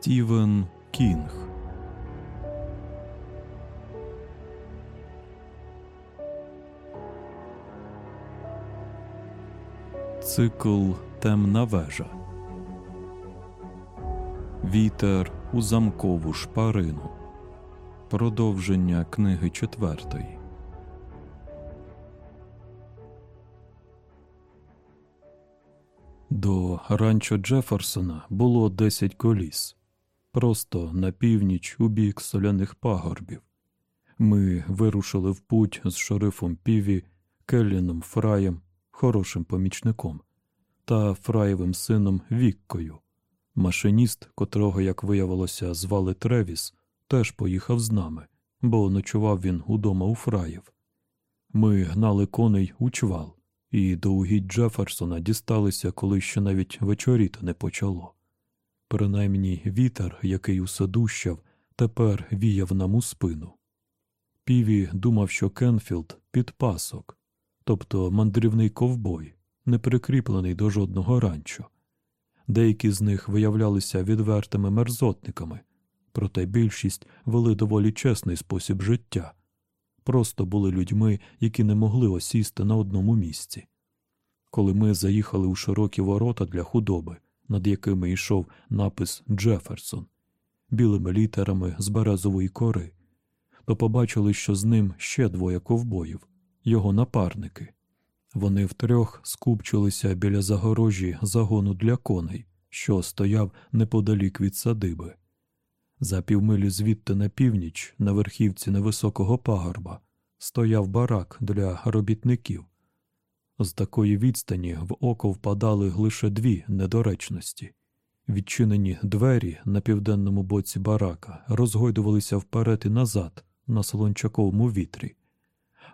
Стівен Кінг. Цикл Темна вежа. Вітер у замкову шпарину. Продовження книги четвертої. До ранчо Джеферсона було 10 коліс. Просто на північ у бік соляних пагорбів. Ми вирушили в путь з шерифом Піві, Келліном Фраєм, хорошим помічником, та Фраєвим сином Віккою. Машиніст, котрого, як виявилося, звали Тревіс, теж поїхав з нами, бо ночував він удома у Фраїв. Ми гнали коней у чвал, і до угідь Джеферсона дісталися, коли ще навіть вечоріти не почало. Принаймні вітер, який усе дущав, тепер віяв нам у спину. Піві думав, що Кенфілд підпасок, тобто мандрівний ковбой, не прикріплений до жодного ранчо. Деякі з них виявлялися відвертими мерзотниками, проте більшість вели доволі чесний спосіб життя, просто були людьми, які не могли осісти на одному місці. Коли ми заїхали у широкі ворота для худоби, над якими йшов напис Джеферсон білими літерами з березової кори, то побачили, що з ним ще двоє ковбоїв, його напарники. Вони втрьох скупчилися біля загорожі загону для коней, що стояв неподалік від садиби. За півмилі звідти на північ, на верхівці невисокого пагорба, стояв барак для робітників. З такої відстані в око впадали лише дві недоречності. Відчинені двері на південному боці барака розгойдувалися вперед і назад на солончаковому вітрі,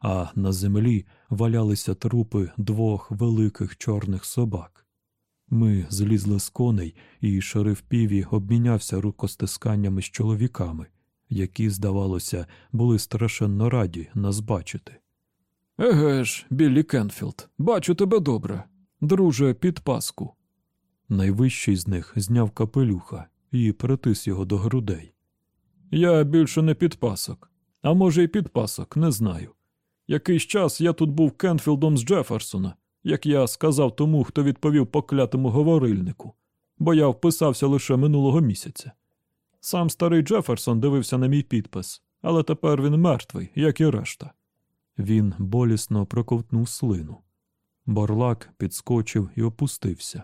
а на землі валялися трупи двох великих чорних собак. Ми злізли з коней, і шериф Піві обмінявся рукостисканнями з чоловіками, які, здавалося, були страшенно раді нас бачити. Еге ж, Біллі Кенфілд, бачу тебе добре, друже, підпаску. Найвищий з них зняв капелюха і притис його до грудей. Я більше не підпасок, а може, й підпасок, не знаю. Якийсь час я тут був Кенфілдом з Джеферсона, як я сказав тому, хто відповів поклятому говорильнику, бо я вписався лише минулого місяця. Сам старий Джеферсон дивився на мій підпис, але тепер він мертвий, як і решта. Він болісно проковтнув слину. Борлак підскочив і опустився.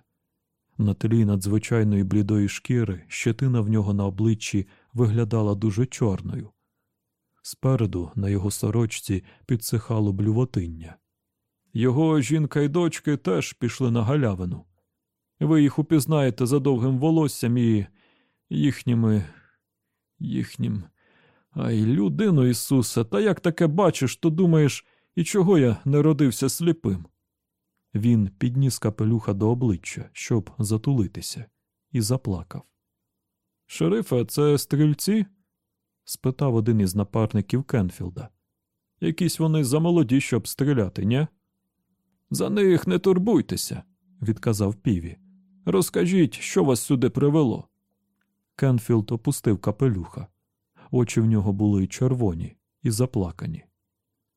На тлі надзвичайної блідої шкіри щетина в нього на обличчі виглядала дуже чорною. Спереду, на його сорочці, підсихало блювотиння. Його жінка й дочки теж пішли на галявину. Ви їх упізнаєте за довгим волоссям і їхніми. їхнім. Ай, людину Ісусе, та як таке бачиш, то думаєш, і чого я не родився сліпим? Він підніс капелюха до обличчя, щоб затулитися, і заплакав. Шерифе, це стрільці? спитав один із напарників Кенфілда. Якісь вони замолоді, щоб стріляти, ні? За них не турбуйтеся, відказав Піві. Розкажіть, що вас сюди привело. Кенфілд опустив капелюха. Очі в нього були червоні і заплакані.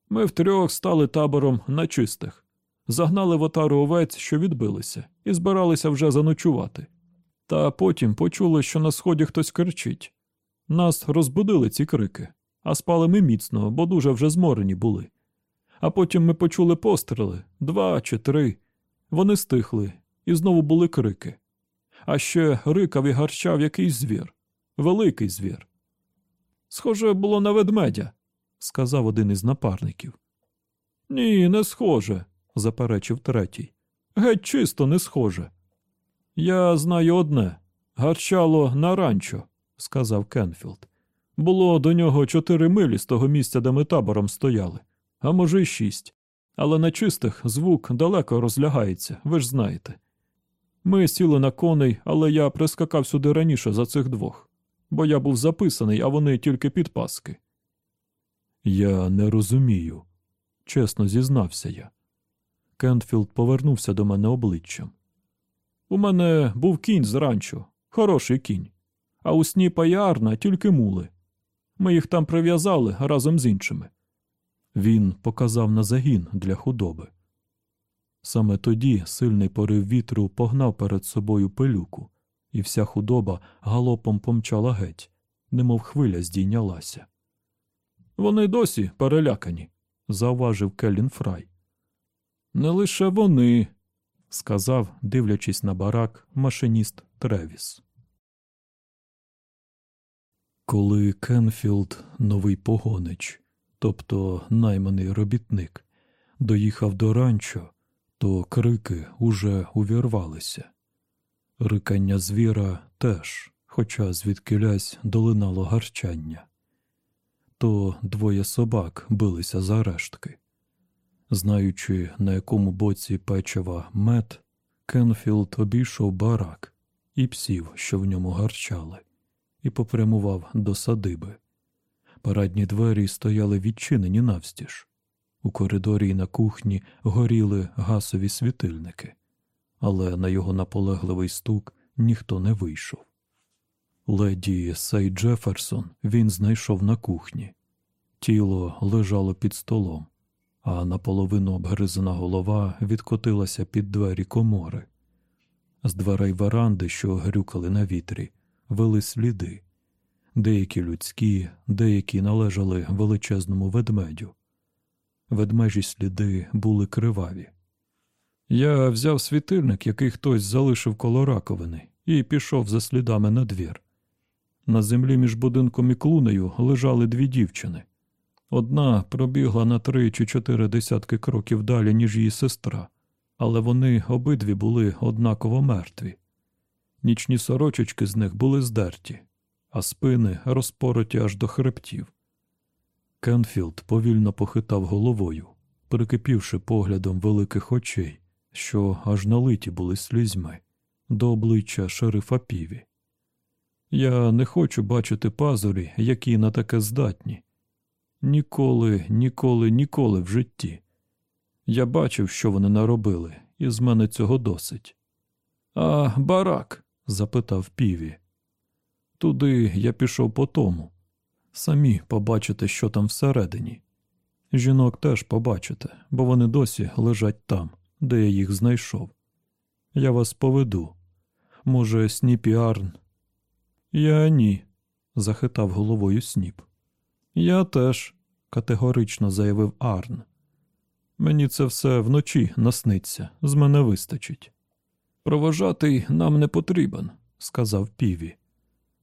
Ми втрьох стали табором на чистих, загнали в отару овець, що відбилися, і збиралися вже заночувати. Та потім почули, що на сході хтось кричить. Нас розбудили ці крики, а спали ми міцно, бо дуже вже зморені були. А потім ми почули постріли два чи три. Вони стихли, і знову були крики. А ще рикав і гарчав якийсь звір, великий звір. Схоже було на ведмедя, сказав один із напарників. Ні, не схоже, заперечив третій. Геть чисто не схоже. Я знаю одне гарчало на ранчо, сказав Кенфілд. Було до нього чотири милі з того місця, де ми табором стояли, а може, й шість. Але на чистих звук далеко розлягається, ви ж знаєте. Ми сіли на коней, але я прискакав сюди раніше за цих двох, бо я був записаний, а вони тільки підпаски. Я не розумію, чесно зізнався я. Кенфілд повернувся до мене обличчям. У мене був кінь з хороший кінь. а у Сніпа і Арна тільки мули. Ми їх там прив'язали разом з іншими. Він показав на загін для худоби. Саме тоді сильний порив вітру погнав перед собою пилюку, і вся худоба галопом помчала геть, немов хвиля здійнялася. Вони досі перелякані, зауважив Келлін Фрай. Не лише вони, сказав, дивлячись на барак, машиніст Тревіс. Коли Кенфілд, новий погонич, тобто найманий робітник, доїхав до ранчо, то крики уже увірвалися. Рикання звіра теж, хоча звідкилясь долинало гарчання. То двоє собак билися за рештки. Знаючи, на якому боці печива мед, Кенфілд обійшов барак і псів, що в ньому гарчали, і попрямував до садиби. Парадні двері стояли відчинені навстіж. У коридорі і на кухні горіли гасові світильники, але на його наполегливий стук ніхто не вийшов. Леді Сей Джеферсон він знайшов на кухні. Тіло лежало під столом, а наполовину обгризана голова відкотилася під двері комори. З дверей веранди, що грюкали на вітрі, вели сліди деякі людські, деякі належали величезному ведмедю. Ведмежі сліди були криваві. Я взяв світильник, який хтось залишив коло раковини, і пішов за слідами на двір. На землі між будинком і клунею лежали дві дівчини. Одна пробігла на три чи чотири десятки кроків далі, ніж її сестра, але вони обидві були однаково мертві. Нічні сорочечки з них були здерті, а спини розпороті аж до хребтів. Кенфілд повільно похитав головою, прикипівши поглядом великих очей, що аж налиті були слізьми, до обличчя шерифа піві. Я не хочу бачити пазурі, які на таке здатні. Ніколи, ніколи, ніколи в житті. Я бачив, що вони наробили, і з мене цього досить. А барак? запитав піві. Туди я пішов по тому. Самі побачите, що там всередині. Жінок теж побачите, бо вони досі лежать там, де я їх знайшов. Я вас поведу. Може, Сніпі Арн? Я ні, захитав головою Сніп. Я теж, категорично заявив Арн. Мені це все вночі насниться, з мене вистачить. Провожатий нам не потрібен, сказав піві.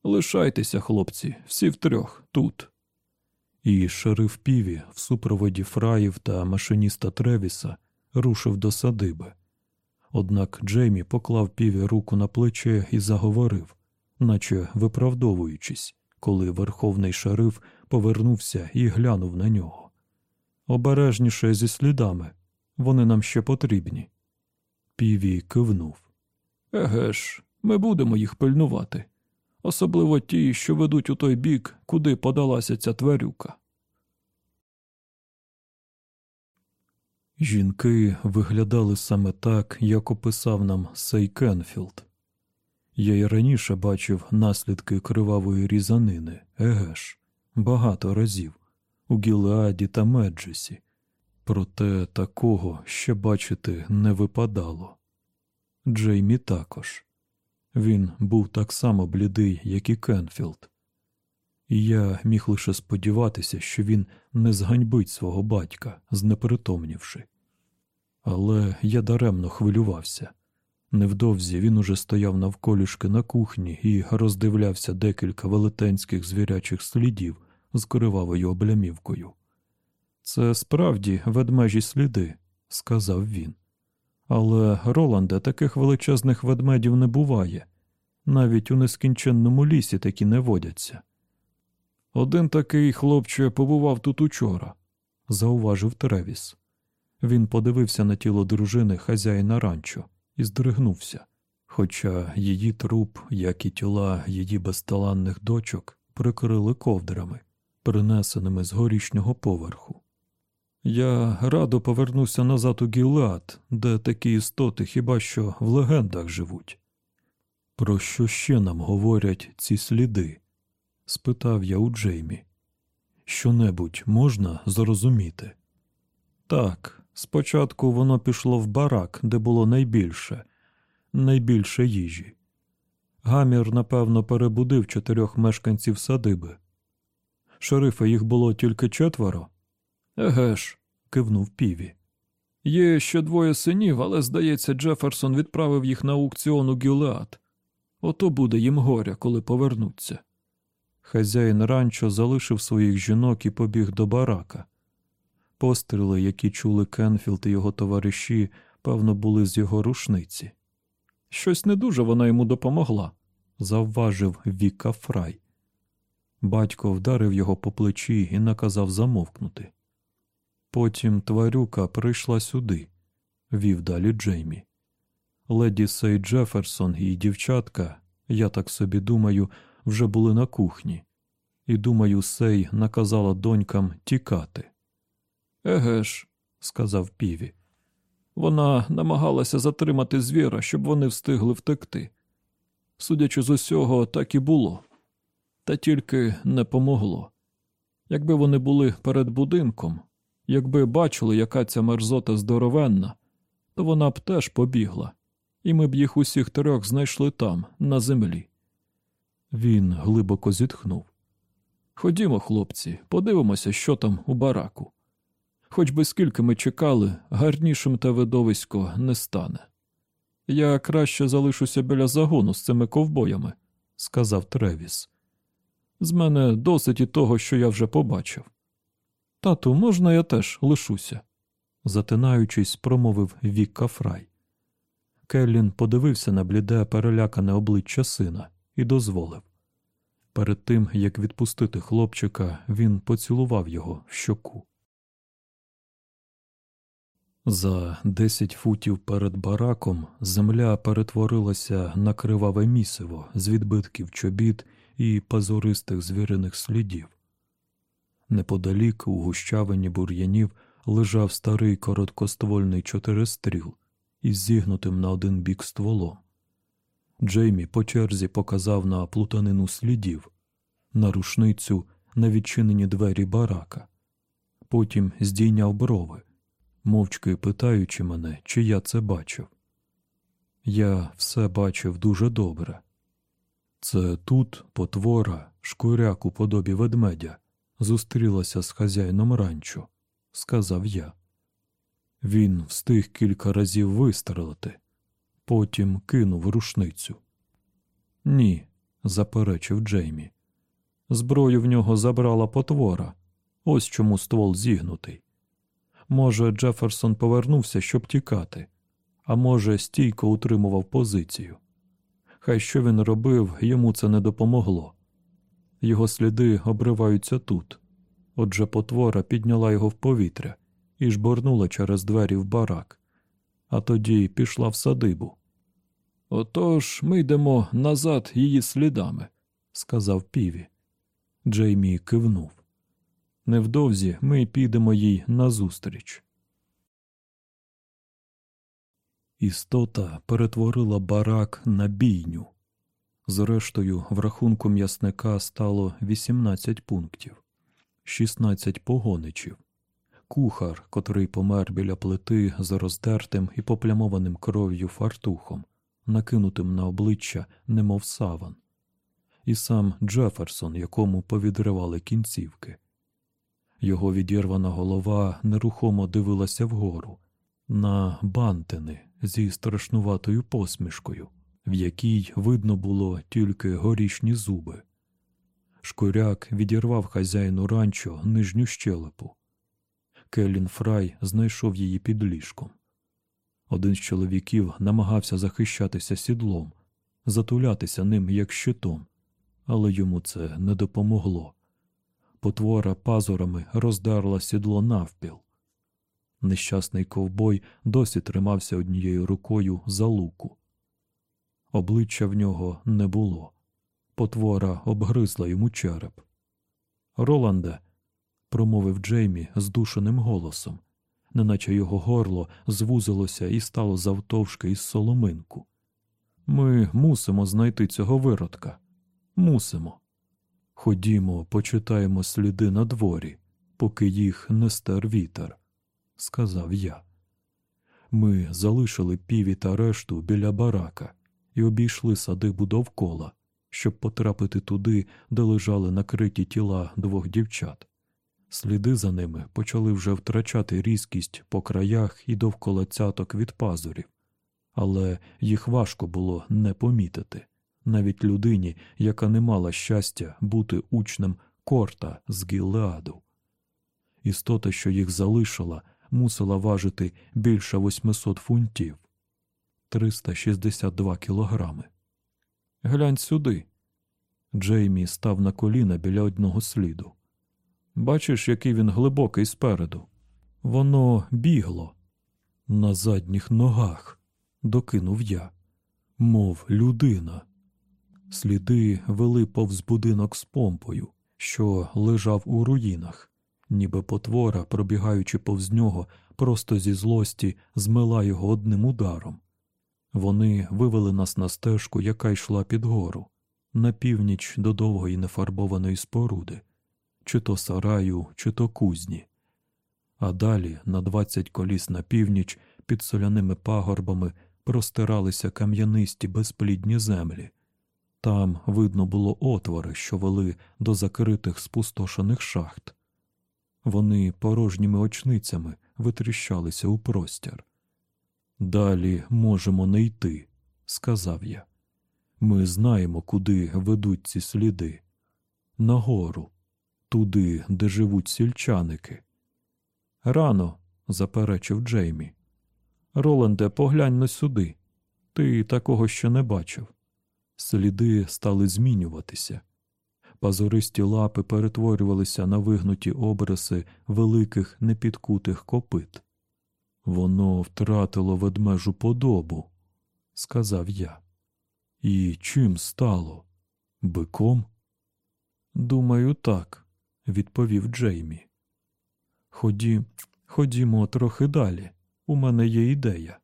Лишайтеся, хлопці, всі втрьох тут. І шериф піві в супроводі фраїв та машиніста Тревіса рушив до садиби. Однак Джеймі поклав піві руку на плече і заговорив, наче виправдовуючись, коли верховний шериф повернувся і глянув на нього. Обережніше зі слідами, вони нам ще потрібні. Піві кивнув. Еге ж, ми будемо їх пильнувати особливо ті, що ведуть у той бік, куди подалася ця тварюка. Жінки виглядали саме так, як описав нам Сей Кенфілд. Я й раніше бачив наслідки кривавої різанини, егеш, багато разів у Гілеаді та Меджесі, проте такого ще бачити не випадало. Джеймі також. Він був так само блідий, як і Кенфілд, і я міг лише сподіватися, що він не зганьбить свого батька, знепритомнівши. Але я даремно хвилювався. Невдовзі він уже стояв навколішки на кухні і роздивлявся декілька велетенських звірячих слідів з кривавою облямівкою. Це справді ведмежі сліди, сказав він. Але, Роланде, таких величезних ведмедів не буває. Навіть у нескінченному лісі такі не водяться. Один такий хлопче побував тут учора, зауважив Тревіс. Він подивився на тіло дружини хазяїна ранчо і здригнувся, хоча її труп, як і тіла її безталанних дочок, прикрили ковдрами, принесеними з горішнього поверху. Я радо повернуся назад у Гілат, де такі істоти хіба що в легендах живуть. Про що ще нам говорять ці сліди? спитав я у Джеймі. Що-небудь можна зрозуміти? Так, спочатку воно пішло в барак, де було найбільше, найбільше їжі. Гамір, напевно, перебудив чотирьох мешканців садиби. Шерифа їх було тільки четверо. Еге ж, кивнув піві. Є ще двоє синів, але, здається, Джеферсон відправив їх на аукціон у Гюлеат. Ото буде їм горя, коли повернуться. Хазяїн ранчо залишив своїх жінок і побіг до барака. Постріли, які чули Кенфілд і його товариші, певно, були з його рушниці. Щось не дуже вона йому допомогла, завважив Віка Фрай. Батько вдарив його по плечі і наказав замовкнути. Потім тварюка прийшла сюди, вів далі Джеймі. Леді Сей Джеферсон і дівчатка, я так собі думаю, вже були на кухні, і думаю, Сей наказала донькам тікати. Еге ж, сказав піві. Вона намагалася затримати звіра, щоб вони встигли втекти. Судячи з усього, так і було, та тільки не помогло. Якби вони були перед будинком, якби бачили, яка ця мерзота здоровенна, то вона б теж побігла, і ми б їх усіх трьох знайшли там, на землі. Він глибоко зітхнув. Ходімо, хлопці, подивимося, що там у бараку. Хоч би скільки ми чекали, гарнішим те видовисько не стане. Я краще залишуся біля загону з цими ковбоями, сказав Тревіс. З мене досить і того, що я вже побачив. Тату, можна я теж лишуся? затинаючись, промовив Вікка Фрай. Келлін подивився на бліде, перелякане обличчя сина і дозволив. Перед тим, як відпустити хлопчика, він поцілував його в щоку. За десять футів перед бараком земля перетворилася на криваве місиво з відбитків чобіт і пазуристих звіриних слідів. Неподалік у гущавині бур'янів лежав старий короткоствольний чотиристріл із зігнутим на один бік стволом. Джеймі по черзі показав на плутанину слідів, на рушницю, на відчинені двері барака. Потім здійняв брови, мовчки питаючи мене, чи я це бачив. Я все бачив дуже добре. Це тут потвора, шкуряк у подобі ведмедя, зустрілася з хазяїном ранчо, сказав я. Він встиг кілька разів вистрелити, потім кинув рушницю. Ні, заперечив Джеймі. Зброю в нього забрала потвора. Ось чому ствол зігнутий. Може, Джеферсон повернувся, щоб тікати, а може, стійко утримував позицію. Хай що він робив, йому це не допомогло. Його сліди обриваються тут. Отже, потвора підняла його в повітря і жборнула через двері в барак, а тоді пішла в садибу. Отож ми йдемо назад її слідами, сказав піві. Джеймі кивнув. Невдовзі ми підемо їй назустріч. Істота перетворила барак на бійню. Зрештою, в рахунку м'ясника стало 18 пунктів, 16 погоничів, кухар, котрий помер біля плити з роздертим і поплямованим кров'ю фартухом, накинутим на обличчя, немов саван, і сам Джеферсон, якому повідривали кінцівки. Його відірвана голова нерухомо дивилася вгору, на бантини зі страшнуватою посмішкою, в якій видно було тільки горішні зуби. Шкуряк відірвав хазяїну ранчо нижню щелепу. Келлін Фрай знайшов її під ліжком. Один з чоловіків намагався захищатися сідлом, затулятися ним як щитом, але йому це не допомогло. Потвора пазурами роздерла сідло навпіл. Нещасний ковбой досі тримався однією рукою за луку. Обличчя в нього не було. Потвора обгризла йому череп. Роланде, промовив Джеймі здушеним голосом, неначе його горло звузилося і стало завтовшки із соломинку. Ми мусимо знайти цього виродка. Мусимо. Ходімо, почитаємо сліди на дворі, поки їх не стер вітер, сказав я. Ми залишили піві та решту біля барака і обійшли садибу довкола, щоб потрапити туди, де лежали накриті тіла двох дівчат. Сліди за ними почали вже втрачати різкість по краях і довкола цяток від пазурів, але їх важко було не помітити, навіть людині, яка не мала щастя бути учнем корта з Гілеаду. Істота, що їх залишила, мусила важити більше 800 фунтів 362 кілограми. Глянь сюди. Джеймі став на коліна біля одного сліду. Бачиш, який він глибокий спереду. Воно бігло на задніх ногах, докинув я, мов людина. Сліди вели повз будинок з помпою, що лежав у руїнах, ніби потвора, пробігаючи повз нього, просто зі злості змила його одним ударом. Вони вивели нас на стежку, яка йшла під гору, на північ до довгої нефарбованої споруди, чи то сараю, чи то кузні. А далі, на двадцять коліс на північ, під соляними пагорбами простиралися кам'янисті безплідні землі. Там видно було отвори, що вели до закритих спустошених шахт. Вони порожніми очницями витріщалися у простір. Далі можемо не йти, сказав я. Ми знаємо, куди ведуть ці сліди. Нагору, туди, де живуть сільчаники. Рано, заперечив Джеймі. Роланде, поглянь на сюди. Ти такого ще не бачив. Сліди стали змінюватися. Пазуристі лапи перетворювалися на вигнуті обриси великих непідкутих копит. Воно втратило ведмежу подобу, сказав я. І чим стало? Биком? Думаю, так, відповів Джеймі. Ході, ходімо трохи далі. У мене є ідея.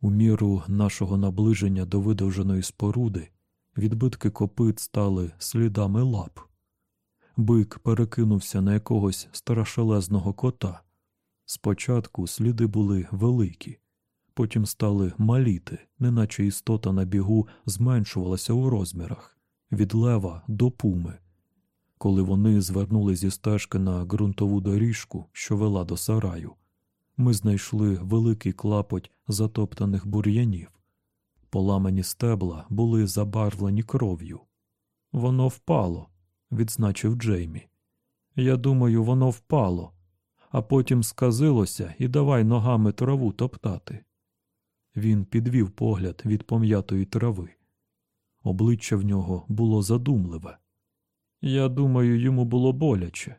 У міру нашого наближення до видовженої споруди відбитки копит стали слідами лап. Бик перекинувся на якогось страшелезного кота. Спочатку сліди були великі, потім стали маліти, неначе істота на бігу зменшувалася у розмірах від лева до пуми. Коли вони звернули зі стежки на ґрунтову доріжку, що вела до сараю, ми знайшли великий клапоть затоптаних бур'янів. Поламані стебла були забарвлені кров'ю. Воно впало, відзначив Джеймі. Я думаю, воно впало, а потім сказилося і давай ногами траву топтати. Він підвів погляд від пом'ятої трави. Обличчя в нього було задумливе. Я думаю, йому було боляче.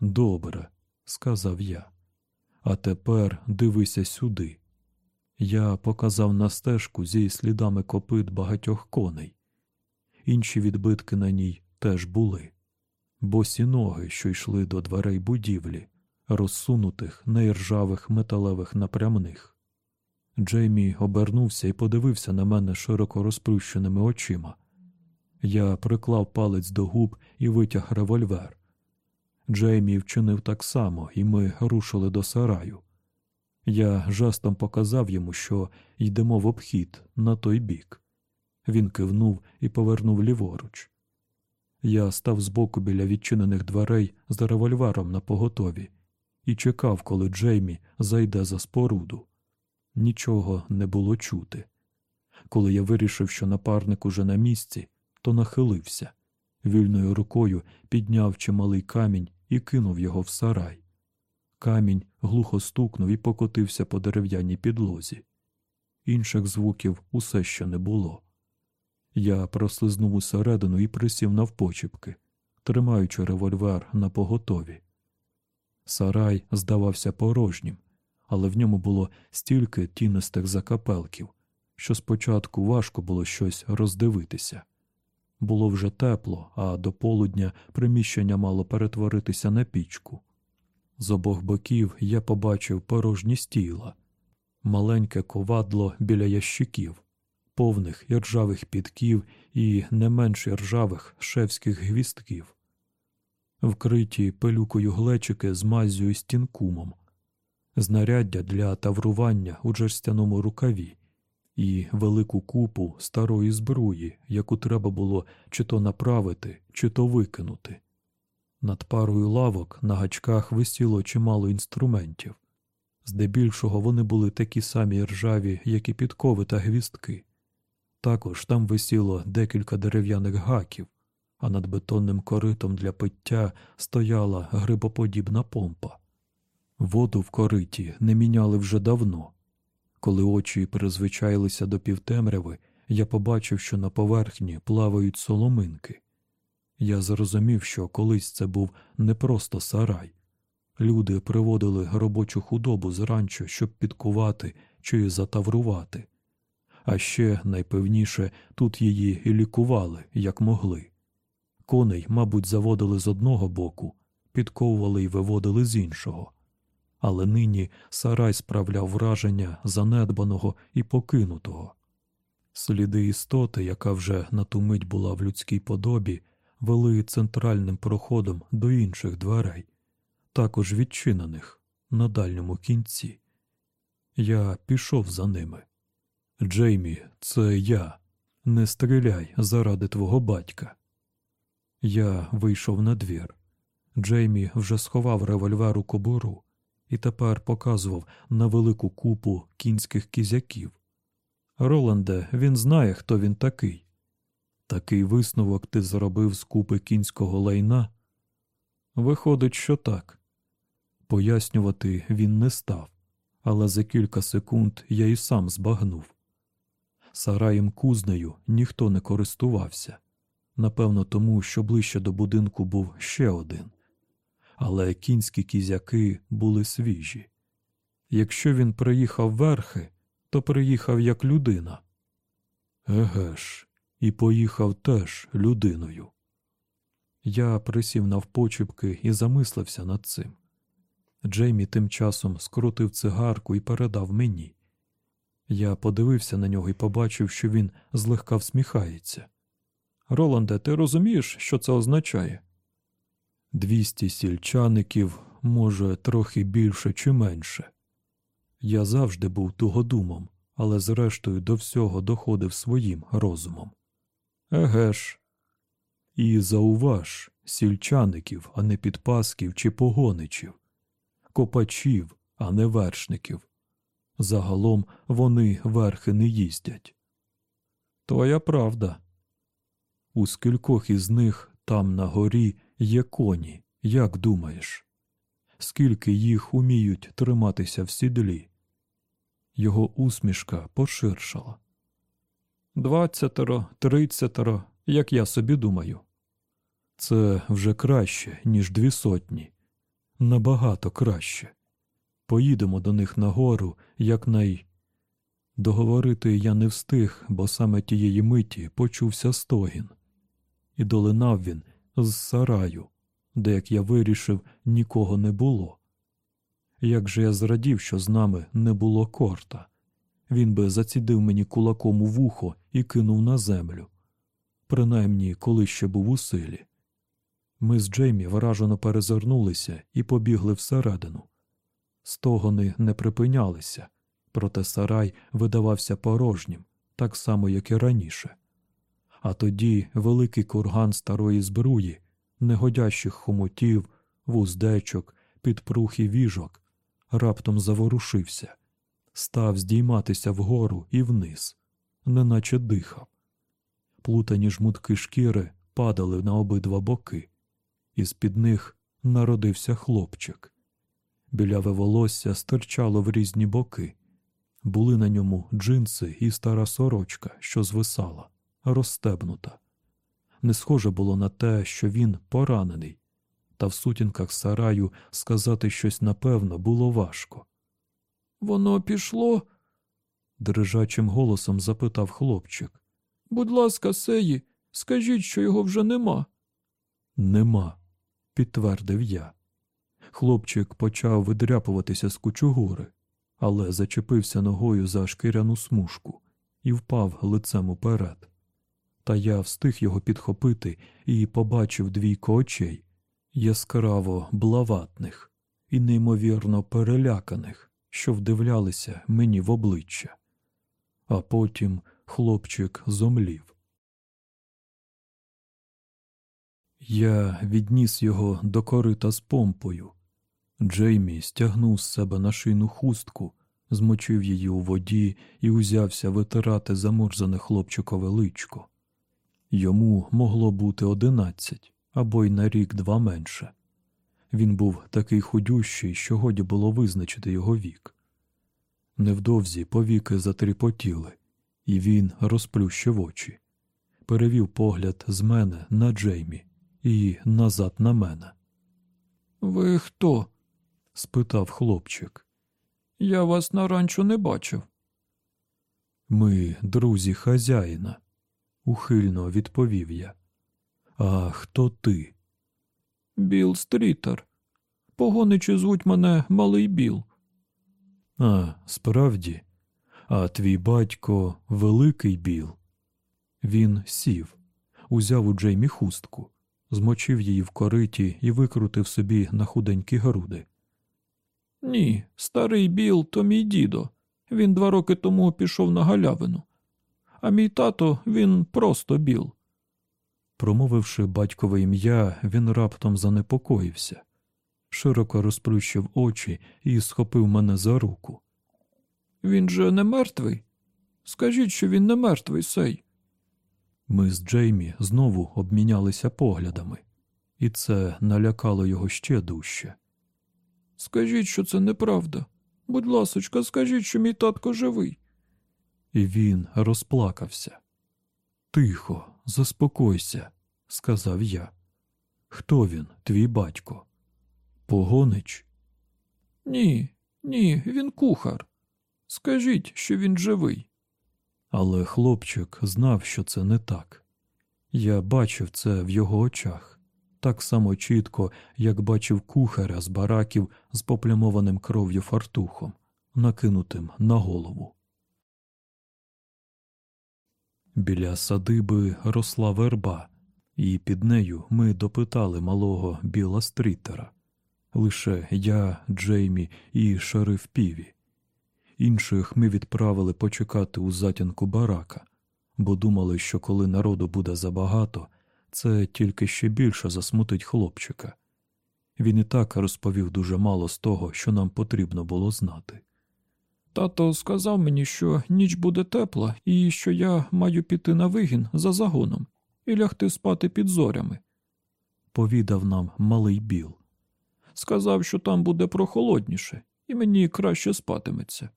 Добре, сказав я. А тепер дивися сюди. Я показав на стежку зі слідами копит багатьох коней. Інші відбитки на ній теж були, босі ноги, що йшли до дверей будівлі, розсунутих неіржавих металевих напрямних. Джеймі обернувся і подивився на мене широко розплющеними очима. Я приклав палець до губ і витяг револьвер. Джеймі вчинив так само, і ми рушили до сараю. Я жестом показав йому, що йдемо в обхід на той бік. Він кивнув і повернув ліворуч. Я став збоку біля відчинених дверей з револьвером на поготові і чекав, коли Джеймі зайде за споруду. Нічого не було чути. Коли я вирішив, що напарник уже на місці, то нахилився, вільною рукою підняв чималий камінь і кинув його в сарай. Камінь глухо стукнув і покотився по дерев'яній підлозі. Інших звуків усе ще не було. Я прослизнув усередину і присів навпочіпки, тримаючи револьвер на поготові. Сарай здавався порожнім, але в ньому було стільки тінистих закапелків, що спочатку важко було щось роздивитися. Було вже тепло, а до полудня приміщення мало перетворитися на пічку. З обох боків я побачив порожні стіла, маленьке ковадло біля ящиків, повних іржавих підків і не менш іржавих шевських гвістків, вкриті пилюкою глечики з маззю і стінкумом, знаряддя для таврування у жерстяному рукаві і велику купу старої збруї, яку треба було чи то направити, чи то викинути. Над парою лавок на гачках висіло чимало інструментів. Здебільшого вони були такі самі ржаві, як і підкови та гвістки. Також там висіло декілька дерев'яних гаків, а над бетонним коритом для пиття стояла грибоподібна помпа. Воду в кориті не міняли вже давно. Коли очі призвичаїлися до півтемряви, я побачив, що на поверхні плавають соломинки. Я зрозумів, що колись це був не просто сарай. Люди приводили робочу худобу з щоб підкувати чи затаврувати. А ще, найпевніше, тут її і лікували, як могли. Коней, мабуть, заводили з одного боку, підковували і виводили з іншого. Але нині сарай справляв враження занедбаного і покинутого. Сліди істоти, яка вже на ту мить була в людській подобі, вели центральним проходом до інших дверей, також відчинених на дальньому кінці. Я пішов за ними. Джеймі, це я. Не стріляй заради твого батька. Я вийшов на двір. Джеймі вже сховав револьвер у кобуру і тепер показував на велику купу кінських кізяків. Роланде, він знає, хто він такий. Такий висновок ти зробив з купи кінського лайна? Виходить, що так. Пояснювати він не став, але за кілька секунд я і сам збагнув. Сараєм кузнею ніхто не користувався, напевно, тому що ближче до будинку був ще один. Але кінські кізяки були свіжі. Якщо він приїхав верхи, то приїхав як людина. Еге ж, і поїхав теж людиною. Я присів навпочіпки і замислився над цим. Джеймі тим часом скрутив цигарку і передав мені. Я подивився на нього і побачив, що він злегка всміхається. Роланде, ти розумієш, що це означає? Двісті сільчаників, може, трохи більше чи менше. Я завжди був тугодумом, але зрештою до всього доходив своїм розумом. Еге ж. І зауваж сільчаників, а не підпасків чи погоничів, копачів, а не вершників. Загалом вони верхи не їздять. Твоя правда. У скількох із них там на горі є коні, як думаєш? Скільки їх уміють триматися в сідлі? Його усмішка поширшала. Двадцятеро, тридцятеро, як я собі думаю. Це вже краще, ніж дві сотні. Набагато краще. Поїдемо до них нагору, якнай. Договорити я не встиг, бо саме тієї миті почувся стогін. І долинав він з сараю, де, як я вирішив, нікого не було. Як же я зрадів, що з нами не було корта. Він би зацідив мені кулаком у вухо і кинув на землю, принаймні, коли ще був у силі. Ми з Джеймі вражено перезирнулися і побігли всередину. Стогони не припинялися, проте сарай видавався порожнім, так само, як і раніше. А тоді великий курган старої збруї, негодящих хомутів, вуздечок, підпрух і віжок, раптом заворушився, став здійматися вгору і вниз, неначе дихав. Плутані жмутки шкіри падали на обидва боки, і з під них народився хлопчик. Біляве волосся стирчало в різні боки. Були на ньому джинси і стара сорочка, що звисала, розстебнута. Не схоже було на те, що він поранений, та в сутінках сараю сказати щось напевно було важко. Воно пішло? дрижачим голосом запитав хлопчик. Будь ласка, Сеї, скажіть, що його вже нема. Нема, підтвердив я. Хлопчик почав видряпуватися з кучугури, але зачепився ногою за шкіряну смужку і впав лицем уперед. Та я встиг його підхопити і побачив двійко очей яскраво блаватних і неймовірно переляканих, що вдивлялися мені в обличчя. А потім хлопчик зомлів. Я відніс його до корита з помпою. Джеймі стягнув з себе на шийну хустку, змочив її у воді і узявся витирати замурзане хлопчикове личко. Йому могло бути одинадцять або й на рік два менше. Він був такий худющий, що годі було визначити його вік. Невдовзі повіки затріпотіли, і він розплющив очі, перевів погляд з мене на Джеймі і назад на мене. Ви хто? спитав хлопчик. Я вас на ранчо не бачив. Ми друзі хазяїна, ухильно відповів я. А хто ти? Біл Стрітер. Погоничі звуть мене Малий Біл. А, справді, а твій батько Великий Біл. Він сів, узяв у Джеймі хустку, змочив її в кориті і викрутив собі на худенькі груди. Ні, старий Біл то мій дідо. Він два роки тому пішов на галявину. А мій тато він просто Біл. Промовивши батькове ім'я, він раптом занепокоївся, широко розплющив очі і схопив мене за руку. Він же не мертвий? Скажіть, що він не мертвий, сей. Ми з Джеймі знову обмінялися поглядами, і це налякало його ще дужче. Скажіть, що це неправда. Будь ласочка, скажіть, що мій татко живий. І він розплакався. Тихо, заспокойся, сказав я. Хто він, твій батько? Погонич? Ні, ні, він кухар. Скажіть, що він живий. Але хлопчик знав, що це не так. Я бачив це в його очах так само чітко, як бачив кухаря з бараків з поплямованим кров'ю фартухом, накинутим на голову. Біля садиби росла верба, і під нею ми допитали малого біла стрітера. Лише я, Джеймі і шериф Піві. Інших ми відправили почекати у затінку барака, бо думали, що коли народу буде забагато, це тільки ще більше засмутить хлопчика. Він і так розповів дуже мало з того, що нам потрібно було знати. Тато сказав мені, що ніч буде тепла, і що я маю піти на вигін за загоном і лягти спати під зорями. Повідав нам малий Біл. Сказав, що там буде прохолодніше, і мені краще спатиметься.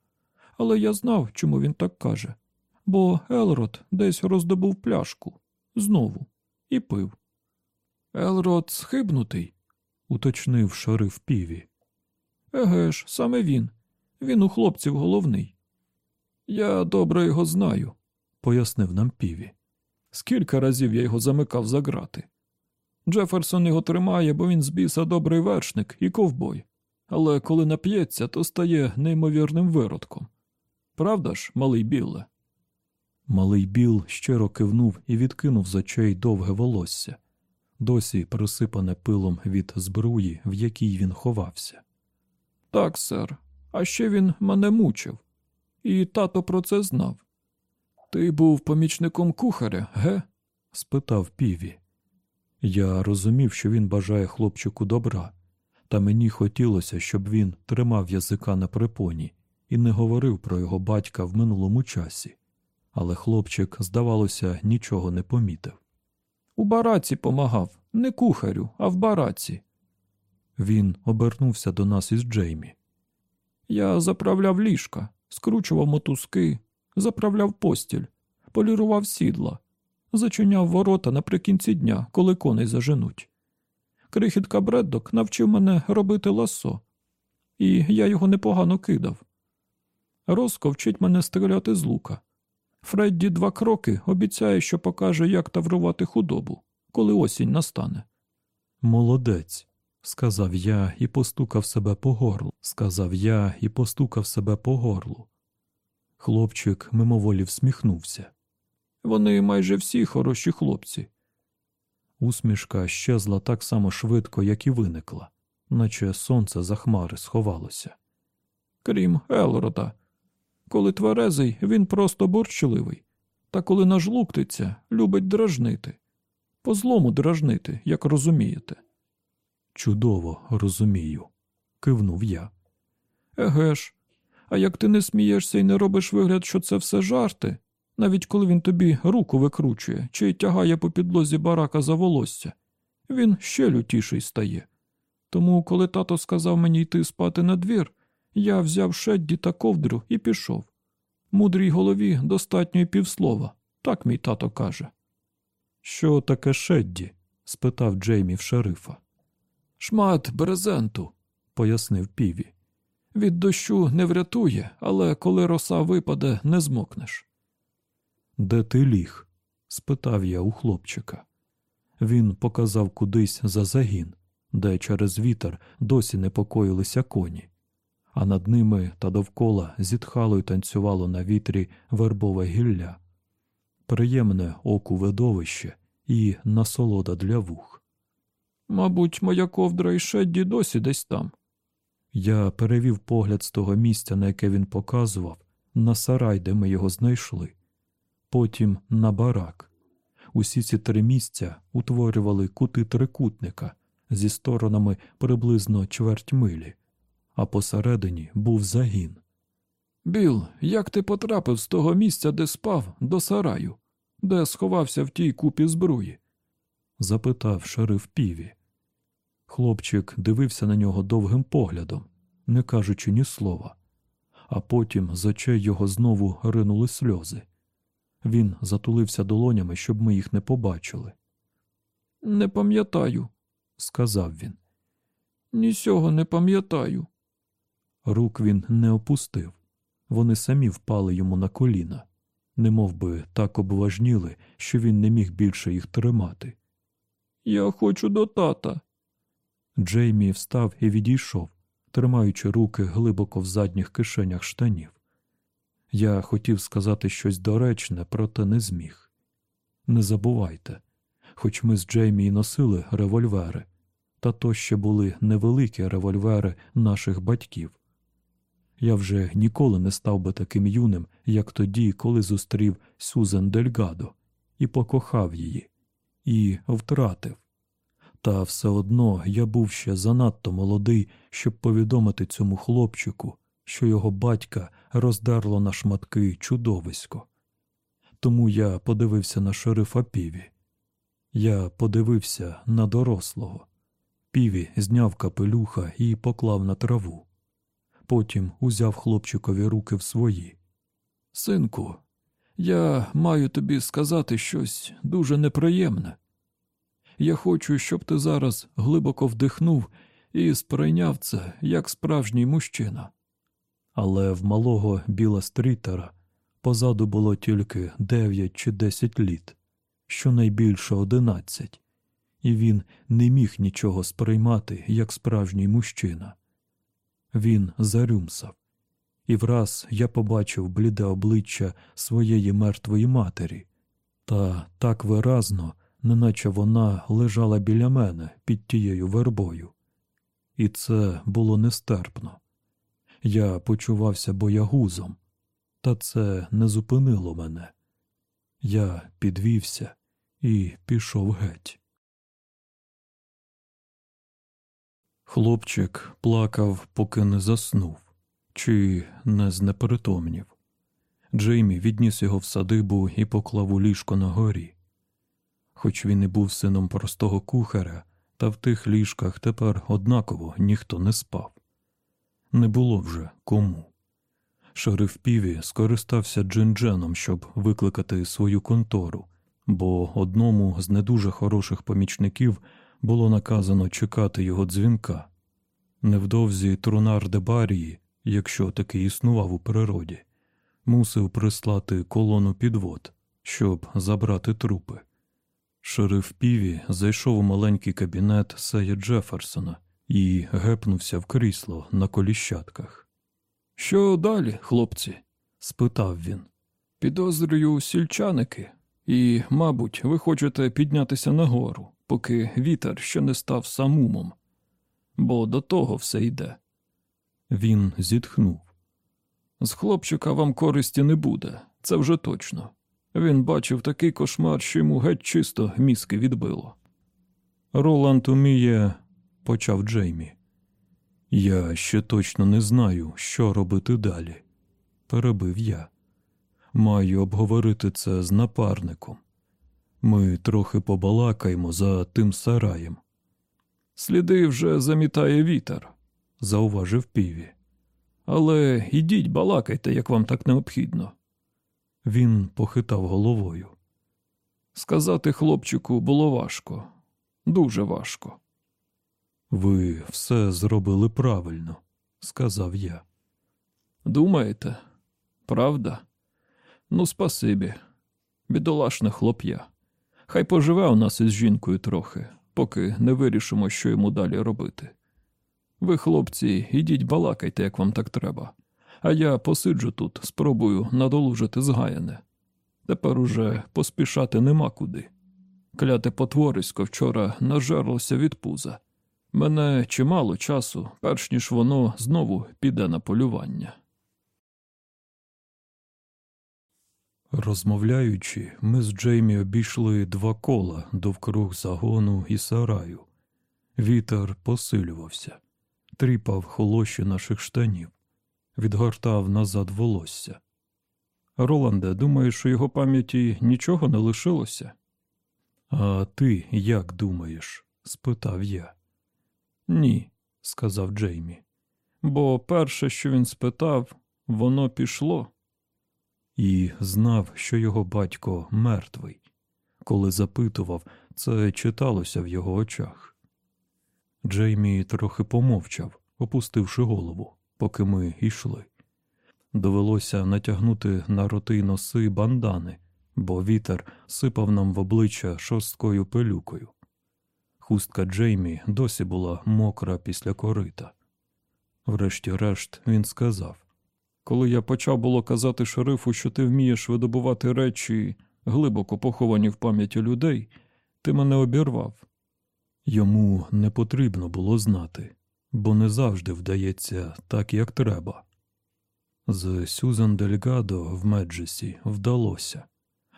Але я знав, чому він так каже, бо Елрод десь роздобув пляшку знову і пив. Елрод схибнутий, уточнив шариф піві. Еге ж, саме він. Він у хлопців головний. Я добре його знаю, пояснив нам піві. Скільки разів я його замикав за грати. Джеферсон його тримає, бо він з біса добрий вершник і ковбой. Але коли нап'ється, то стає неймовірним виродком. Правда ж, малий білле? Малий Біл щиро кивнув і відкинув з очей довге волосся, досі присипане пилом від збруї, в якій він ховався. Так, сер, а ще він мене мучив, і тато про це знав. Ти був помічником кухаря, ге? спитав піві. Я розумів, що він бажає хлопчику добра, та мені хотілося, щоб він тримав язика на припоні і не говорив про його батька в минулому часі але хлопчик, здавалося, нічого не помітив. У бараці помагав, не кухарю, а в бараці. Він обернувся до нас із Джеймі. Я заправляв ліжка, скручував мотузки, заправляв постіль, полірував сідла, зачиняв ворота наприкінці дня, коли коней заженуть. Крихітка Бреддок навчив мене робити ласо, і я його непогано кидав. Роско вчить мене стріляти з лука. Фредді два кроки обіцяє, що покаже, як таврувати худобу, коли осінь настане. Молодець, сказав я і постукав себе по горлу. Сказав я і постукав себе по горлу. Хлопчик мимоволі всміхнувся. Вони майже всі хороші хлопці. Усмішка щезла так само швидко, як і виникла, наче сонце за хмари сховалося. Крім Елрода. Коли тверезий, він просто борчливий, та коли нажлуктиться, любить дражнити. По злому дражнити, як розумієте. Чудово розумію, кивнув я. Еге ж, а як ти не смієшся і не робиш вигляд, що це все жарти, навіть коли він тобі руку викручує чи тягає по підлозі барака за волосся, він ще лютіший стає. Тому, коли тато сказав мені йти спати на двір, я взяв шедді та ковдру і пішов. Мудрій голові достатньо й півслова, так мій тато каже. Що таке шедді? спитав Джеймі в шерифа. Шмат брезенту, пояснив піві. Від дощу не врятує, але коли роса випаде, не змокнеш. Де ти ліг? спитав я у хлопчика. Він показав кудись за загін, де через вітер досі непокоїлися коні, а над ними та довкола зітхало й танцювало на вітрі вербове гілля. Приємне оку видовище і насолода для вух. Мабуть, моя ковдра і Шедді досі десь там. Я перевів погляд з того місця, на яке він показував, на сарай, де ми його знайшли, потім на барак. Усі ці три місця утворювали кути трикутника зі сторонами приблизно чверть милі, а посередині був загін. Біл, як ти потрапив з того місця, де спав, до сараю, де сховався в тій купі збруї? Запитав шериф піві. Хлопчик дивився на нього довгим поглядом, не кажучи ні слова, а потім з очей його знову ринули сльози. Він затулився долонями, щоб ми їх не побачили. Не пам'ятаю, сказав він. Нісього не пам'ятаю. Рук він не опустив. Вони самі впали йому на коліна, немов би так обважніли, що він не міг більше їх тримати. Я хочу до тата. Джеймі встав і відійшов, тримаючи руки глибоко в задніх кишенях штанів. Я хотів сказати щось доречне, проте не зміг. Не забувайте, хоч ми з Джеймі й носили револьвери, та то ще були невеликі револьвери наших батьків. Я вже ніколи не став би таким юним, як тоді, коли зустрів Сюзен Дельгадо і покохав її, і втратив. Та все одно я був ще занадто молодий, щоб повідомити цьому хлопчику, що його батька роздерло на шматки чудовисько. Тому я подивився на шерифа піві. Я подивився на дорослого. Піві зняв капелюха і поклав на траву. Потім узяв хлопчикові руки в свої. Синку, я маю тобі сказати щось дуже неприємне. Я хочу, щоб ти зараз глибоко вдихнув і сприйняв це як справжній мужчина. Але в малого біла стрітера позаду було тільки дев'ять чи десять літ, щонайбільше одинадцять, і він не міг нічого сприймати як справжній мужчина. Він зарюмсав, і враз я побачив бліде обличчя своєї мертвої матері, та так виразно неначе вона лежала біля мене під тією вербою. І це було нестерпно. Я почувався боягузом, та це не зупинило мене. Я підвівся і пішов геть. Хлопчик плакав, поки не заснув, чи не знепритомнів. Джеймі відніс його в садибу і поклав у ліжко на горі хоч він і був сином простого кухаря, та в тих ліжках тепер однаково ніхто не спав. Не було вже кому. Шериф піві скористався джиндженом, щоб викликати свою контору, бо одному з не дуже хороших помічників було наказано чекати його дзвінка. Невдовзі трунар Дебарії, якщо таки існував у природі, мусив прислати колону підвод, щоб забрати трупи. Шериф Піві зайшов у маленький кабінет Сея Джеферсона і гепнувся в крісло на коліщатках. Що далі, хлопці? спитав він. Підозрюю сільчаники, і, мабуть, ви хочете піднятися нагору, поки вітер ще не став самумом, бо до того все йде. Він зітхнув. З хлопчика вам користі не буде, це вже точно. Він бачив такий кошмар, що йому геть чисто мізки відбило. Роланд уміє, почав Джеймі. Я ще точно не знаю, що робити далі, перебив я. Маю обговорити це з напарником. Ми трохи побалакаємо за тим сараєм. Сліди вже замітає вітер, зауважив піві. Але ідіть, балакайте, як вам так необхідно. Він похитав головою. Сказати хлопчику було важко, дуже важко. Ви все зробили правильно, сказав я. Думаєте, правда? Ну, спасибі, бідолашне хлоп'я. Хай поживе у нас із жінкою трохи, поки не вирішимо, що йому далі робити. Ви, хлопці, ідіть балакайте, як вам так треба, а я посиджу тут, спробую надолужити згаяне. Тепер уже поспішати нема куди. Кляте потворисько вчора нажерлося від пуза. Мене чимало часу, перш ніж воно знову піде на полювання. Розмовляючи, ми з Джеймі обійшли два кола довкруг загону і сараю. Вітер посилювався, тріпав холоші наших штанів, відгортав назад волосся. Роланде, думаєш, у його пам'яті нічого не лишилося? А ти як думаєш? спитав я. Ні, сказав Джеймі. Бо перше, що він спитав, воно пішло і знав, що його батько мертвий. Коли запитував, це читалося в його очах. Джеймі трохи помовчав, опустивши голову, поки ми йшли. Довелося натягнути на роти й носи бандани, бо вітер сипав нам в обличчя шорсткою пилюкою. Хустка Джеймі досі була мокра після корита. Врешті-решт він сказав коли я почав було казати шерифу, що ти вмієш видобувати речі, глибоко поховані в пам'яті людей, ти мене обірвав. Йому не потрібно було знати, бо не завжди вдається так, як треба. З Сюзан Дельгадо в Меджесі вдалося,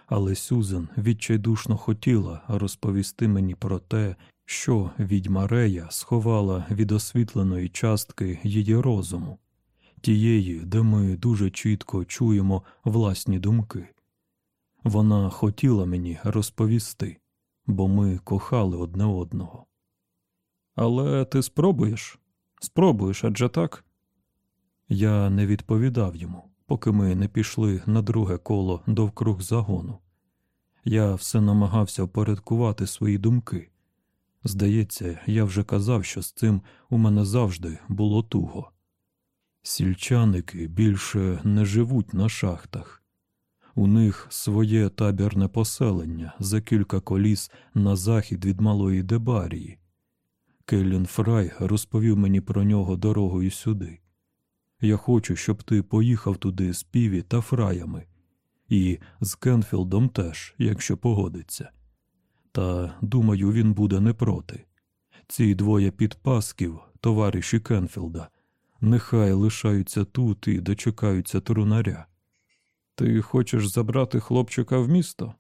але Сюзан відчайдушно хотіла розповісти мені про те, що відьма Рея сховала від освітленої частки її розуму тієї, де ми дуже чітко чуємо власні думки. Вона хотіла мені розповісти, бо ми кохали одне одного. Але ти спробуєш? Спробуєш адже так? Я не відповідав йому, поки ми не пішли на друге коло довкруг загону. Я все намагався впорядкувати свої думки. Здається, я вже казав, що з цим у мене завжди було туго. Сільчаники більше не живуть на шахтах. У них своє табірне поселення за кілька коліс на захід від малої Дебарії. Келлін Фрай розповів мені про нього дорогою сюди. Я хочу, щоб ти поїхав туди з піві та фраями, і з Кенфілдом теж, якщо погодиться. Та думаю, він буде не проти. Ці двоє підпасків, товариші Кенфілда нехай лишаються тут і дочекаються трунаря. Ти хочеш забрати хлопчика в місто?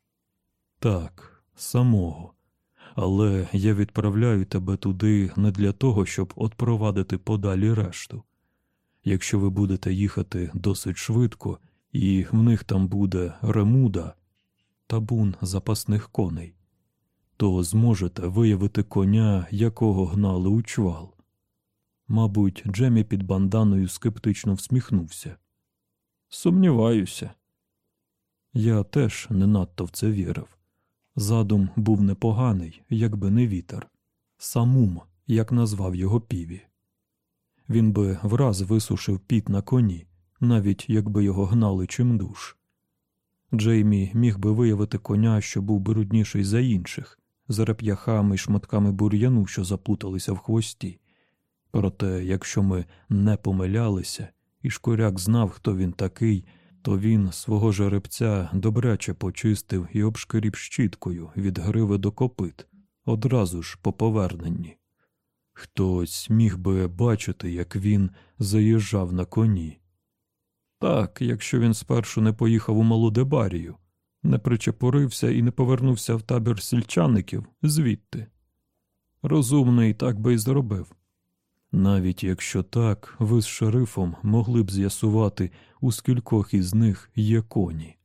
Так, самого. Але я відправляю тебе туди не для того, щоб отпровадити подалі решту. Якщо ви будете їхати досить швидко, і в них там буде ремуда, табун запасних коней, то зможете виявити коня, якого гнали у чвал. Мабуть, Джемі під банданою скептично всміхнувся. Сумніваюся. Я теж не надто в це вірив. Задум був непоганий, якби не вітер, самум, як назвав його піві. Він би враз висушив піт на коні, навіть якби його гнали чимдуж. Джеймі міг би виявити коня, що був брудніший за інших, з реп'яхами й шматками бур'яну, що заплуталися в хвості. Проте, якщо ми не помилялися, і шкуряк знав, хто він такий, то він свого жеребця добряче почистив і обшкріб щіткою від гриви до копит, одразу ж по поверненні. Хтось міг би бачити, як він заїжджав на коні. Так, якщо він спершу не поїхав у малу дебарію, не причепурився і не повернувся в табір сільчаників звідти. Розумний так би й зробив. Навіть якщо так, ви з шерифом могли б з'ясувати, у скількох із них є коні.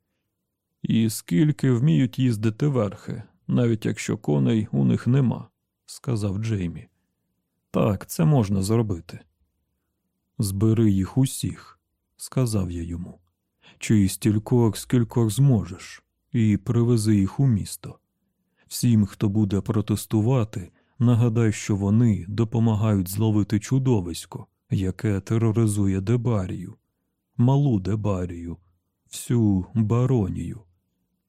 І скільки вміють їздити верхи, навіть якщо коней у них нема, сказав Джеймі. Так, це можна зробити. Збери їх усіх, сказав я йому, чи стількох, скількох зможеш, і привези їх у місто. Всім, хто буде протестувати, нагадай, що вони допомагають зловити чудовисько, яке тероризує Дебарію, малу Дебарію, всю баронію.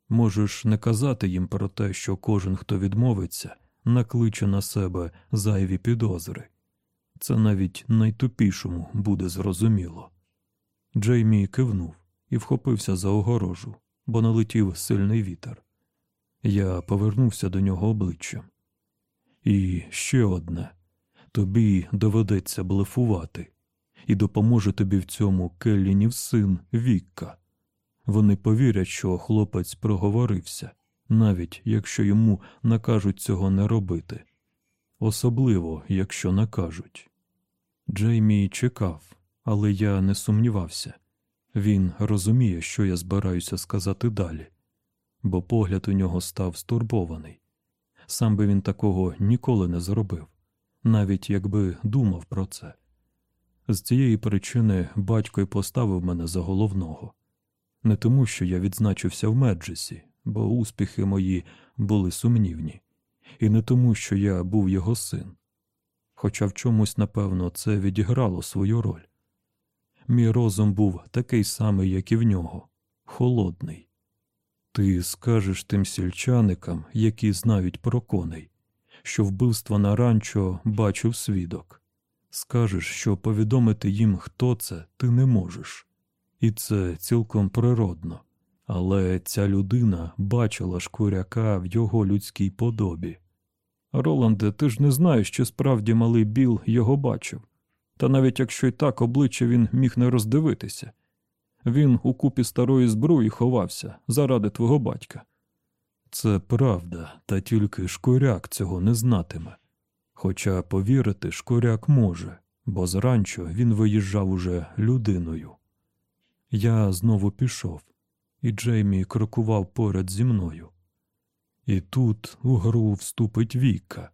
Можеш не казати їм про те, що кожен, хто відмовиться, накличе на себе зайві підозри. Це навіть найтупішому буде зрозуміло. Джеймі кивнув і вхопився за огорожу, бо налетів сильний вітер. Я повернувся до нього обличчям. І ще одне тобі доведеться блефувати, і допоможе тобі в цьому Келлінів син Вікка. Вони повірять, що хлопець проговорився, навіть якщо йому накажуть цього не робити, особливо якщо накажуть. Джеймі чекав, але я не сумнівався він розуміє, що я збираюся сказати далі, бо погляд у нього став стурбований. Сам би він такого ніколи не зробив, навіть якби думав про це. З цієї причини батько й поставив мене за головного. Не тому, що я відзначився в Меджесі, бо успіхи мої були сумнівні, і не тому, що я був його син. Хоча в чомусь, напевно, це відіграло свою роль. Мій розум був такий самий, як і в нього холодний. Ти скажеш тим сільчаникам, які знають про коней, що вбивство на ранчо бачив свідок. Скажеш, що повідомити їм, хто це, ти не можеш. І це цілком природно. Але ця людина бачила шкуряка в його людській подобі. Роланде, ти ж не знаєш, чи справді малий Біл його бачив. Та навіть якщо й так обличчя він міг не роздивитися. Він у купі старої зброї ховався заради твого батька. Це правда, та тільки шкуряк цього не знатиме. Хоча повірити шкуряк може, бо зранчо він виїжджав уже людиною. Я знову пішов, і Джеймі крокував поряд зі мною. І тут у гру вступить Віка.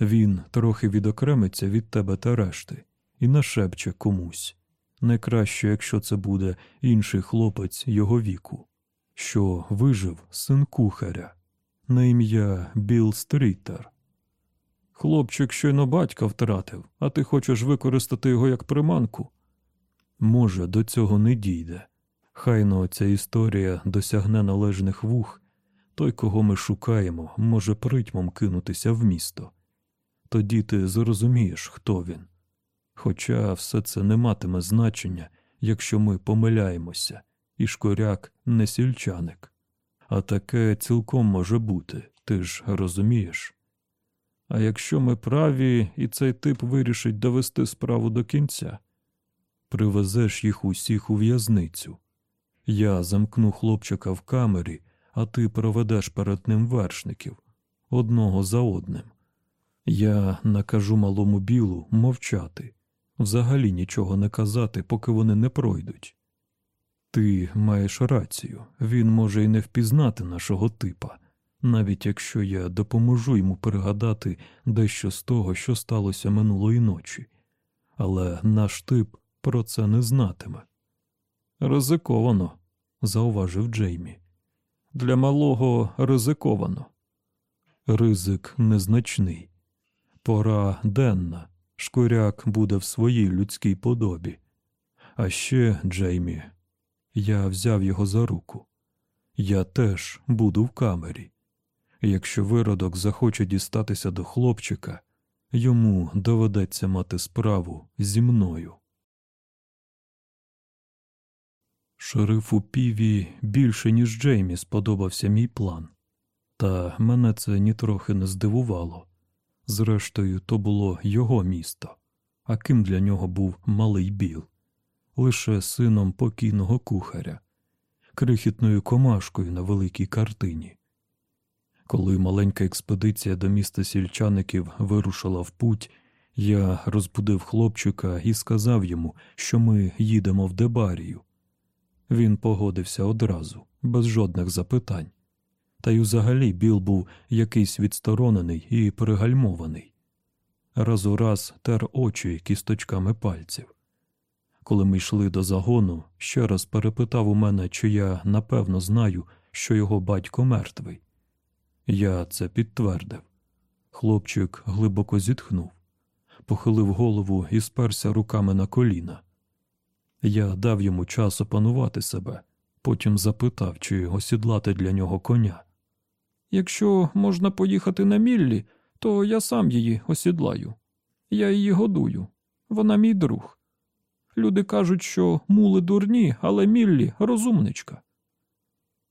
Він трохи відокремиться від тебе та решти і нашепче комусь. Найкраще, якщо це буде інший хлопець його віку, що вижив син кухаря на ім'я Біл Стрітер. Хлопчик щойно батька втратив, а ти хочеш використати його як приманку. Може, до цього не дійде. Хайно ця історія досягне належних вух, той, кого ми шукаємо, може притьмом кинутися в місто. Тоді ти зрозумієш, хто він. Хоча все це не матиме значення, якщо ми помиляємося, і шкуряк не сільчаник. А таке цілком може бути, ти ж розумієш. А якщо ми праві, і цей тип вирішить довести справу до кінця, привезеш їх усіх у в'язницю. Я замкну хлопчика в камері, а ти проведеш перед ним вершників одного за одним. Я накажу малому білу мовчати взагалі нічого не казати, поки вони не пройдуть. Ти маєш рацію, він може й не впізнати нашого типа, навіть якщо я допоможу йому пригадати дещо з того, що сталося минулої ночі, але наш тип про це не знатиме. Ризиковано, зауважив Джеймі. Для малого ризиковано. Ризик незначний, пора денна, Шкуряк буде в своїй людській подобі. А ще, Джеймі, я взяв його за руку. Я теж буду в камері. Якщо виродок захоче дістатися до хлопчика, йому доведеться мати справу зі мною. Шерифу Піві більше, ніж Джеймі, сподобався мій план. Та мене це нітрохи не здивувало. Зрештою, то було його місто, а ким для нього був малий Біл, лише сином покійного кухаря, крихітною комашкою на великій картині. Коли маленька експедиція до міста сільчаників вирушила в путь, я розбудив хлопчика і сказав йому, що ми їдемо в Дебарію. Він погодився одразу, без жодних запитань. Та й взагалі Біл був якийсь відсторонений і пригальмований. Раз у раз тер очі кісточками пальців. Коли ми йшли до загону, ще раз перепитав у мене, чи я напевно знаю, що його батько мертвий. Я це підтвердив. Хлопчик глибоко зітхнув, похилив голову і сперся руками на коліна. Я дав йому час опанувати себе, потім запитав, чи осідлати для нього коня. Якщо можна поїхати на Міллі, то я сам її осідлаю. Я її годую. Вона мій друг. Люди кажуть, що мули дурні, але Міллі розумничка.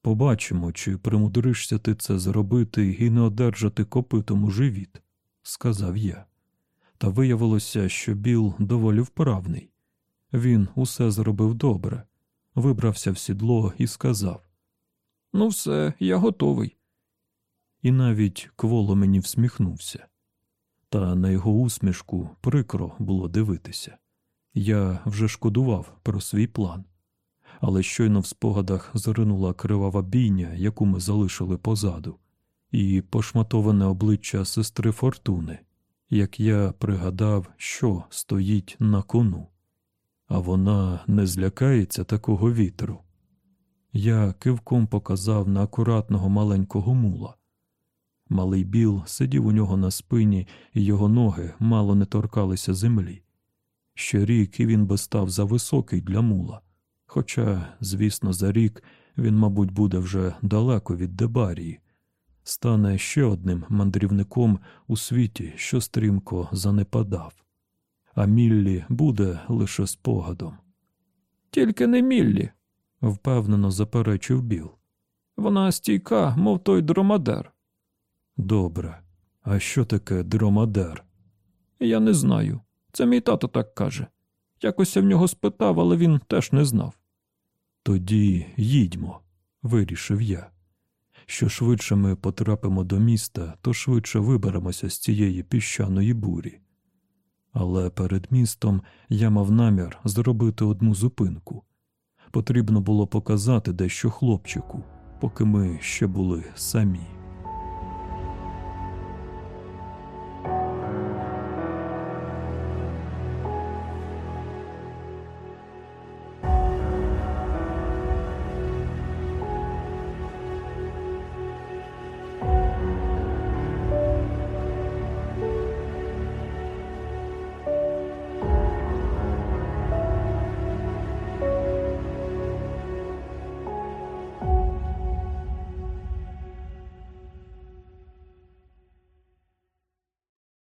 Побачимо, чи примудришся ти це зробити і не одержати копитом у живіт, сказав я. Та виявилося, що Біл доволі вправний. Він усе зробив добре, вибрався в сідло і сказав: Ну, все, я готовий. І навіть кволо мені всміхнувся. Та на його усмішку прикро було дивитися. Я вже шкодував про свій план, але щойно в спогадах заринула кривава бійня, яку ми залишили позаду, і пошматоване обличчя сестри Фортуни, як я пригадав, що стоїть на кону. А вона не злякається такого вітру. Я кивком показав на акуратного маленького мула. Малий біл сидів у нього на спині, і його ноги мало не торкалися землі. Ще рік і він би став за високий для мула. Хоча, звісно, за рік він, мабуть, буде вже далеко від Дебарії, стане ще одним мандрівником у світі, що стрімко занепадав. А Міллі буде лише спогадом. Тільки не Міллі, впевнено заперечив Біл. Вона стійка, мов той дромадер. Добре. А що таке дромадер? Я не знаю. Це мій тато так каже. Якось я в нього спитав, але він теж не знав. Тоді їдьмо, вирішив я. Що швидше ми потрапимо до міста, то швидше виберемося з цієї піщаної бурі. Але перед містом я мав намір зробити одну зупинку. Потрібно було показати дещо хлопчику, поки ми ще були самі.